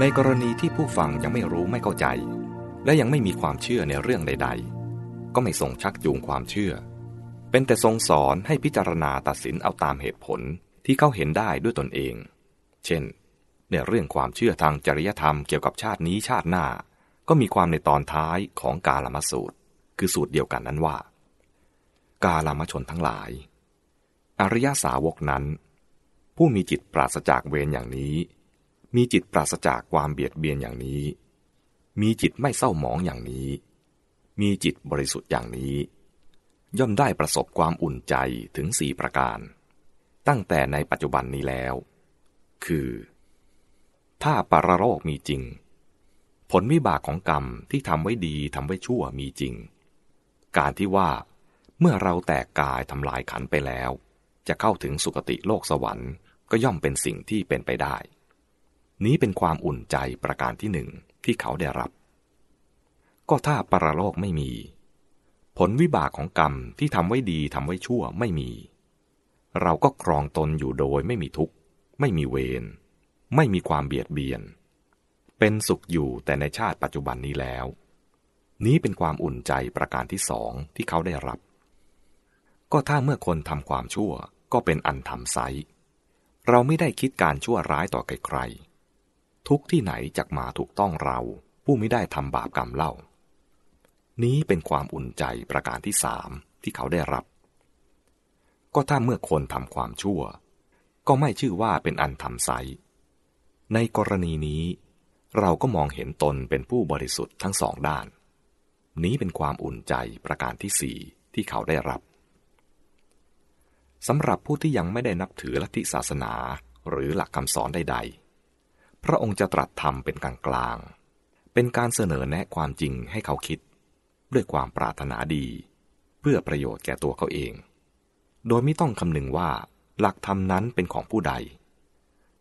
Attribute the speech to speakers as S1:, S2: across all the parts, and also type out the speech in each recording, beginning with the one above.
S1: ในกรณีที่ผู้ฟังยังไม่รู้ไม่เข้าใจ และยังไม่มีความเชื่อในเรื่องใด ๆ ก็ไม่ทรงชักจูงความเชื่อ เป็นแต่ทรงสอนให้พิจารณาตัดสินเอาตามเหตุผลที่เขาเห็นได้ด้วยตนเอง เช่น ในเรื่องความเชื่อทางจริยธรรมเกี่ยวกับชาตินี้ชาติหน้า ก็มีความในตอนท้ายของกาลมสูตร คือสูตรเดียวกันนั้นว่า กาลมชนทั้งหลาย อริยสาวกนั้น ผู้มีจิตปราศจากเวรอย่างนี้ มีจิตปราศจากความเบียดเบียนอย่างนี้ มีจิตไม่เศร้าหมองอย่างนี้ มีจิตบริสุทธิ์อย่างนี้ ย่อมได้ประสบความอุ่นใจถึงสี่ประการ ตั้งแต่ในปัจจุบันนี้แล้ว คือ ถ้าปรโรคมีจริง ผลวิบากของกรรมที่ทำไว้ดีทำไว้ชั่วมีจริง การที่ว่าเมื่อเราแตกกายทำลายขันไปแล้ว จะเข้าถึงสุคติโลกสวรรค์ก็ย่อมเป็นสิ่งที่เป็นไปได้ นี้เป็นความอุ่นใจประการที่หนึ่งที่เขาได้รับ ก็ถ้าปรโลกไม่มี ผลวิบากของกรรมที่ทำไว้ดีทำไว้ชั่วไม่มี เราก็ครองตนอยู่โดยไม่มีทุกข์ ไม่มีเวรไม่มีความเบียดเบียน เป็นสุขอยู่แต่ในชาติปัจจุบันนี้แล้ว นี้เป็นความอุ่นใจประการที่สองที่เขาได้รับ ก็ถ้าเมื่อคนทำความชั่วก็เป็นอันทำไซเราไม่ได้คิดการชั่วร้ายต่อใครๆ ทุกที่ไหนจักมาถูกต้องเรา ผู้ไม่ได้ทำบาปกรรมเล่า นี้เป็นความอุ่นใจประการที่สามที่เขาได้รับ ก็ถ้าเมื่อคนทำความชั่ว ก็ไม่ชื่อว่าเป็นอันทำไซในกรณีนี้ เราก็มองเห็นตนเป็นผู้บริสุทธิ์ทั้งสองด้าน นี้เป็นความอุ่นใจประการที่สี่ที่เขาได้รับสำหรับผู้ที่ยังไม่ได้นับถือลัทธิศาสนาหรือหลักคำสอนใดๆ พระองค์จะตรัสธรรมเป็นกลางกลาง เป็นการเสนอแนะความจริงให้เขาคิด ด้วยความปรารถนาดี เพื่อประโยชน์แก่ตัวเขาเอง โดยไม่ต้องคำนึงว่าหลักธรรมนั้นเป็นของผู้ใด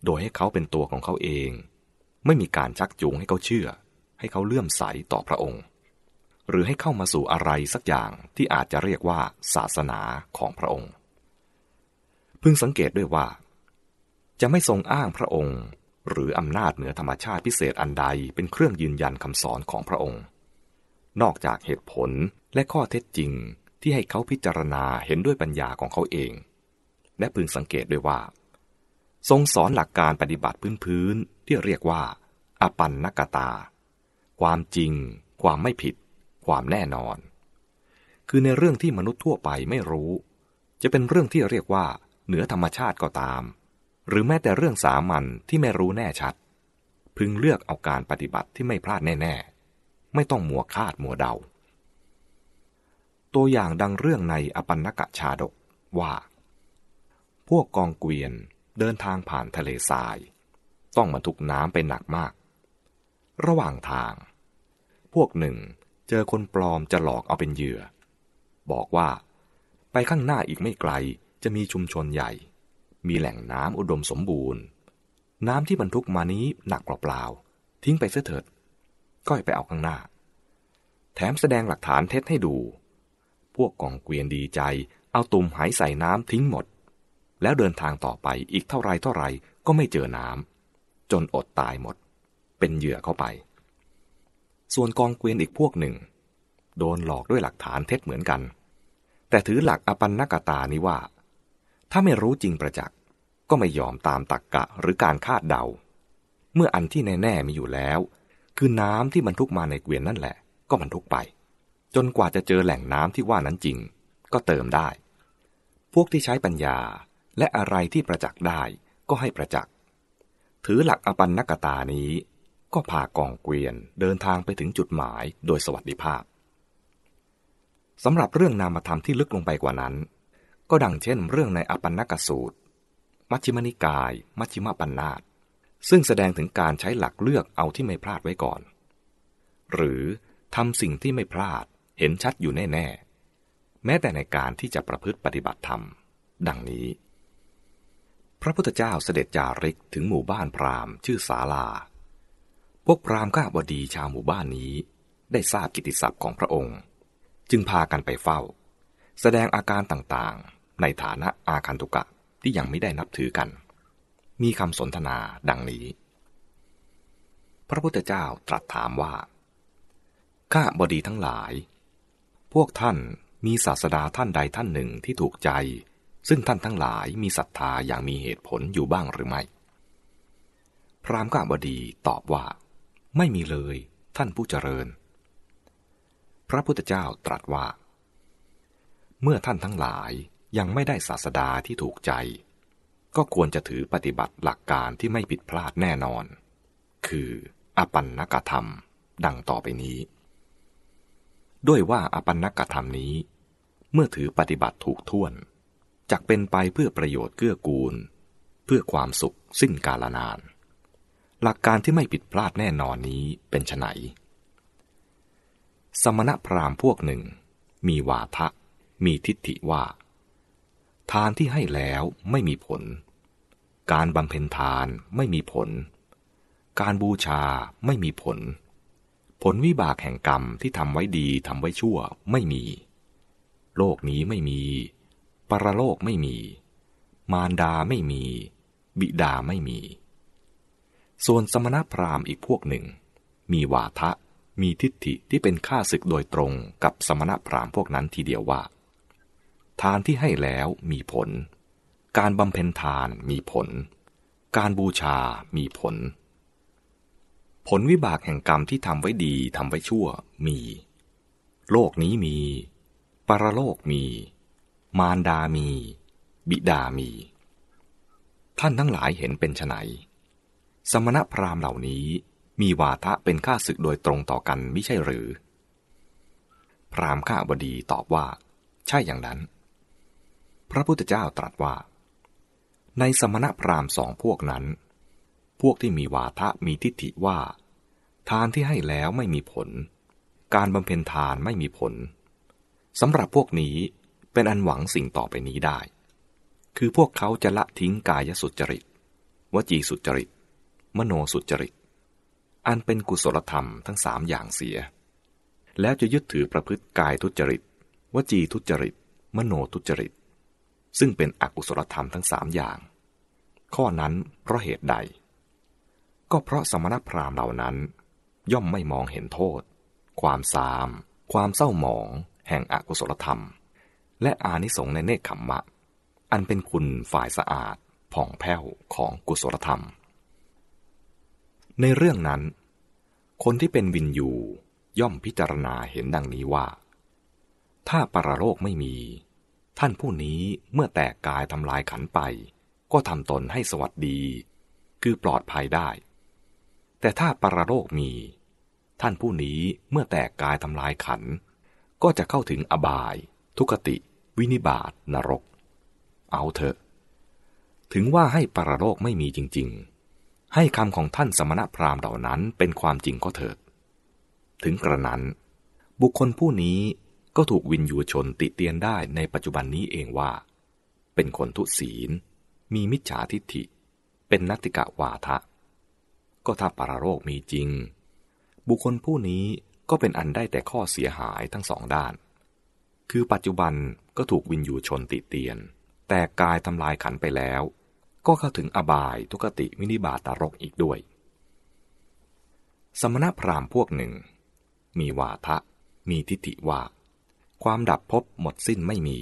S1: โดยให้เขาเป็นตัวของเขาเอง ไม่มีการชักจูงให้เขาเชื่อ ให้เขาเลื่อมใสต่อพระองค์ หรือให้เข้ามาสู่อะไรสักอย่างที่อาจจะเรียกว่าศาสนาของพระองค์ พึงสังเกตด้วยว่า จะไม่ทรงอ้างพระองค์ หรืออำนาจเหนือธรรมชาติพิเศษอันใดเป็นเครื่องยืนยันคำสอนของพระองค์ นอกจากเหตุผลและข้อเท็จจริงที่ให้เขาพิจารณาเห็นด้วยปัญญาของเขาเอง และพึงสังเกตด้วยว่า ทรงสอนหลักการปฏิบัติพื้นๆที่เรียกว่า อปันนกตา ความจริง ความไม่ผิด ความแน่นอน คือในเรื่องที่มนุษย์ทั่วไปไม่รู้ จะเป็นเรื่องที่เรียกว่า เหนือธรรมชาติก็ตาม หรือแม้แต่เรื่องสามัญที่ไม่รู้แน่ชัด พึงเลือกเอาการปฏิบัติที่ไม่พลาดแน่ ๆ ไม่ต้องมัวคาดมัวเดา ตัวอย่างดังเรื่องในอปันนกะชาดกว่า พวกกองเกวียนเดินทางผ่านทะเลทราย ต้องบรรทุกน้ำไปหนักมาก ระหว่างทาง พวกหนึ่งเจอคนปลอมจะหลอกเอาเป็นเหยื่อ บอกว่า ไปข้างหน้าอีกไม่ไกลจะมีชุมชนใหญ่ มีแหล่งน้ำอุดมสมบูรณ์ น้ำที่บรรทุกมานี้หนักเปล่าๆทิ้งไปเสียเถิดก็ไปเอาข้างหน้า แถมแสดงหลักฐานเท็จให้ดู พวกกองเกวียนดีใจ เอาตุ่มหายใส่น้ำทิ้งหมด แล้วเดินทางต่อไปอีกเท่าไรเท่าไรก็ไม่เจอน้ำจนอดตายหมด เป็นเหยื่อเข้าไป ส่วนกองเกวียนอีกพวกหนึ่ง โดนหลอกด้วยหลักฐานเท็จเหมือนกัน แต่ถือหลักอปันนกตานี้ว่า ถ้าไม่รู้จริงประจักษ์ก็ไม่ยอมตามตักกะหรือการคาดเดา เมื่ออันที่แน่ๆมีอยู่แล้ว คือน้ำที่บรรทุกมาในเกวียนนั่นแหละ ก็บรรทุกไป จนกว่าจะเจอแหล่งน้ำที่ว่านั้นจริง ก็เติมได้ พวกที่ใช้ปัญญาและอะไรที่ประจักษ์ได้ก็ให้ประจักษ์ ถือหลักอปันนกตานี้ ก็พากองเกวียนเดินทางไปถึงจุดหมายโดยสวัสดิภาพสำหรับเรื่องนามธรรมที่ลึกลงไปกว่านั้น ก็ดังเช่นเรื่องในอปันนกสูตร มัชฌิมนิกาย มัชฌิมปัญนาตซึ่งแสดงถึงการใช้หลักเลือกเอาที่ไม่พลาดไว้ก่อน หรือทำสิ่งที่ไม่พลาดเห็นชัดอยู่แน่ๆแม้แต่ในการที่จะประพฤติปฏิบัติธรรม ดังนี้ พระพุทธเจ้าเสด็จจาริกถึงหมู่บ้านพราหมณ์ชื่อศาลา พวกพราหมณ์ข้าบดีชาวหมู่บ้านนี้ ได้ทราบกิติศัพท์ของพระองค์ จึงพากันไปเฝ้า แสดงอาการต่าง ในฐานะอาคันตุกะที่ยังไม่ได้นับถือกัน มีคำสนทนาดังนี้ พระพุทธเจ้าตรัสถามว่า ข้าบดีทั้งหลาย พวกท่านมีศาสดาท่านใดท่านหนึ่งที่ถูกใจ ซึ่งท่านทั้งหลายมีศรัทธาอย่างมีเหตุผลอยู่บ้างหรือไม่ พรามข้าบดีตอบว่า ไม่มีเลยท่านผู้เจริญ พระพุทธเจ้าตรัสว่า เมื่อท่านทั้งหลาย ยังไม่ได้ศาสดาที่ถูกใจ ก็ควรจะถือปฏิบัติหลักการที่ไม่ผิดพลาดแน่นอน คืออปันนกธรรม ดังต่อไปนี้ ด้วยว่าอปันนกธรรมนี้ เมื่อถือปฏิบัติถูกท่วนจักเป็นไปเพื่อประโยชน์เกื้อกูล เพื่อความสุขสิ้นกาลนาน หลักการที่ไม่ผิดพลาดแน่นอนนี้เป็นไนสมณพราหมณ์พวกหนึ่ง มีวาทะ มีทิฏฐิว่า ทานที่ให้แล้วไม่มีผล การบำเพ็ญทานไม่มีผล การบูชาไม่มีผล ผลวิบากแห่งกรรมที่ทำไว้ดีทำไว้ชั่วไม่มี โลกนี้ไม่มี ปรโลกไม่มี มารดาไม่มี บิดาไม่มี ส่วนสมณพราหมณ์อีกพวกหนึ่ง มีวาทะมีทิฏฐิที่เป็นข้าศึกโดยตรงกับสมณพราหมณ์พวกนั้นทีเดียวว่า ทานที่ให้แล้วมีผล การบำเพ็ญทานมีผล การบูชามีผล ผลวิบากแห่งกรรมที่ทำไว้ดีทำไว้ชั่วมี โลกนี้มี ปรโลกมี มารดามี บิดามี ท่านทั้งหลายเห็นเป็นไนสมณพราหมณ์เหล่านี้มีวาทะเป็นข้าศึกโดยตรงต่อกันไม่ใช่หรือ พราหมณ์ข้าบดีตอบว่า ใช่อย่างนั้น พระพุทธเจ้าตรัสว่า ในสมณพราหมณ์สองพวกนั้น พวกที่มีวาทะมีทิฏฐิว่า ทานที่ให้แล้วไม่มีผล การบำเพ็ญทานไม่มีผลสำหรับพวกนี้เป็นอันหวังสิ่งต่อไปนี้ได้ คือพวกเขาจะละทิ้งกายสุจริต วจีสุจริต มโนสุจริต อันเป็นกุศลธรรมทั้งสามอย่างเสีย แล้วจะยึดถือประพฤติกายทุจริต วจีทุจริต มโนทุจริต ซึ่งเป็นอกุศลธรรมทั้งสามอย่าง ข้อนั้นเพราะเหตุใด ก็เพราะสมณพราหมณ์เหล่านั้น ย่อมไม่มองเห็นโทษ ความสาม ความเศร้าหมอง แห่งอกุศลธรรม และอานิสงส์ในเนคขมมะ อันเป็นคุณฝ่ายสะอาดผ่องแผ้วของกุศลธรรม ในเรื่องนั้น คนที่เป็นวินยูย่อมพิจารณาเห็นดังนี้ว่า ถ้าปรโลกไม่มี ท่านผู้นี้เมื่อแตกกายทำลายขันไป ก็ทำตนให้สวัสดี คือปลอดภัยได้ แต่ถ้าปรโลกมี ท่านผู้นี้เมื่อแตกกายทำลายขัน ก็จะเข้าถึงอบาย ทุกติ วินิบาตนรก เอาเถอะ ถึงว่าให้ปรโลกไม่มีจริง ๆ ให้คำของท่านสมณพราหมณ์เหล่านั้นเป็นความจริงก็เถิด ถึงกระนั้น บุคคลผู้นี้ ก็ถูกวินยูชนติเตียนได้ในปัจจุบันนี้เองว่า เป็นคนทุศีล มีมิจฉาทิฏฐิ เป็นนัตติกะวาทะ ก็ถ้าปรโรคมีจริง บุคคลผู้นี้ก็เป็นอันได้แต่ข้อเสียหายทั้งสองด้าน คือปัจจุบันก็ถูกวินยูชนติเตียน แต่กายทำลายขันไปแล้ว ก็เข้าถึงอบายทุกติวินิบาตารกอีกด้วย สมณพราหมณ์พวกหนึ่ง มีวาทะ มีทิฏฐิว่า ความดับพบหมดสิ้นไม่มี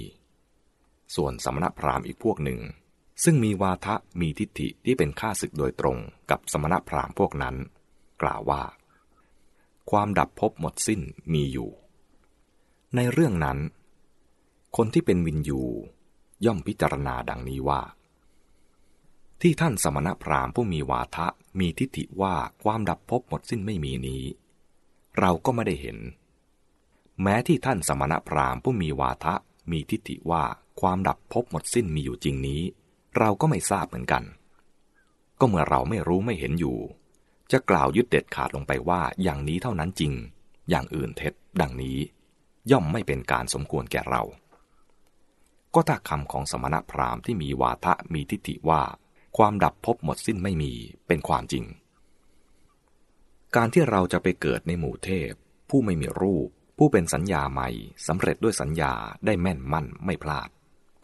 S1: ส่วนสมณพราหมณ์อีกพวกหนึ่ง ซึ่งมีวาทะมีทิฏฐิที่เป็นข้าศึกโดยตรงกับสมณพราหมณ์พวกนั้น กล่าวว่า ความดับพบหมดสิ้นมีอยู่ ในเรื่องนั้น คนที่เป็นวินยูย่อมพิจารณาดังนี้ว่า ที่ท่านสมณพราหมณ์ผู้มีวาทะมีทิฏฐิว่าความดับพบหมดสิ้นไม่มีนี้ เราก็ไม่ได้เห็น แม้ที่ท่านสมณพราหมณ์ผู้มีวาทะมีทิฏฐิว่าความดับพบหมดสิ้นมีอยู่จริงนี้ เราก็ไม่ทราบเหมือนกัน ก็เมื่อเราไม่รู้ไม่เห็นอยู่ จะกล่าวยึดเด็ดขาดลงไปว่าอย่างนี้เท่านั้นจริง อย่างอื่นเท็จ ดังนี้ ย่อมไม่เป็นการสมควรแก่เรา ก็ถ้าคำของสมณพราหมณ์ที่มีวาทะมีทิฏฐิว่า ความดับพบหมดสิ้นไม่มีเป็นความจริง การที่เราจะไปเกิดในหมู่เทพ ผู้ไม่มีรูป ผู้เป็นสัญญาใหม่สำเร็จด้วยสัญญาได้แม่นมั่นไม่พลาด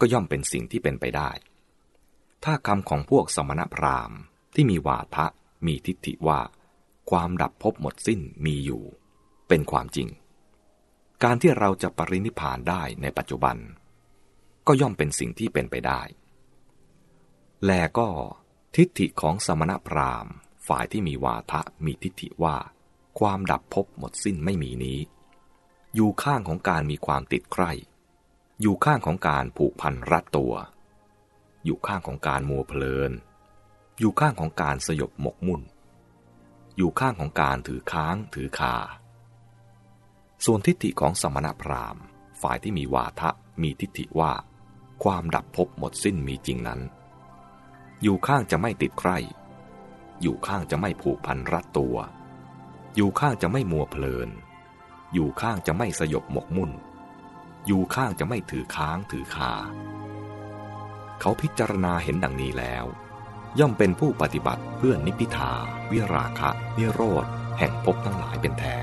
S1: ก็ย่อมเป็นสิ่งที่เป็นไปได้ ถ้าคำของพวกสมณพราหมณ์ที่มีวาทะมีทิฏฐิว่า ความดับพบหมดสิ้นมีอยู่ เป็นความจริง การที่เราจะปรินิพานได้ในปัจจุบัน ก็ย่อมเป็นสิ่งที่เป็นไปได้ แลก็ทิฏฐิของสมณพราหมณ์ ฝ่ายที่มีวาทะมีทิฏฐิว่า ความดับพบหมดสิ้นไม่มีนี้ อยู่ข้างของการมีความติดใคร่ อยู่ข้างของการผูกพันรัดตัว อยู่ข้างของการมัวเพลิน อยู่ข้างของการสยบหมกมุ่น อยู่ข้างของการถือค้างถือคา ส่วนทิฏฐิของสมณพราหมณ์ ฝ่ายที่มีวาทะมีทิฏฐิว่า ความดับพบหมดสิ้นมีจริงนั้น อยู่ข้างจะไม่ติดใคร่ อยู่ข้างจะไม่ผูกพันรัดตัว อยู่ข้างจะไม่มัวเพลิน อยู่ข้างจะไม่สยบหมกมุ่น อยู่ข้างจะไม่ถือค้างถือคา เขาพิจารณาเห็นดังนี้แล้ว ย่อมเป็นผู้ปฏิบัติเพื่อนิพิทา วิราคะ นิโรธ แห่งภพทั้งหลายเป็นแท้